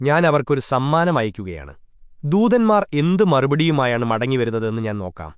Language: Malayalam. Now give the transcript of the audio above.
ഞാൻ അവർക്കൊരു സമ്മാനം അയക്കുകയാണ് ദൂതന്മാർ എന്ത് മറുപടിയുമായാണ് മടങ്ങിവരുന്നതെന്ന് ഞാൻ നോക്കാം.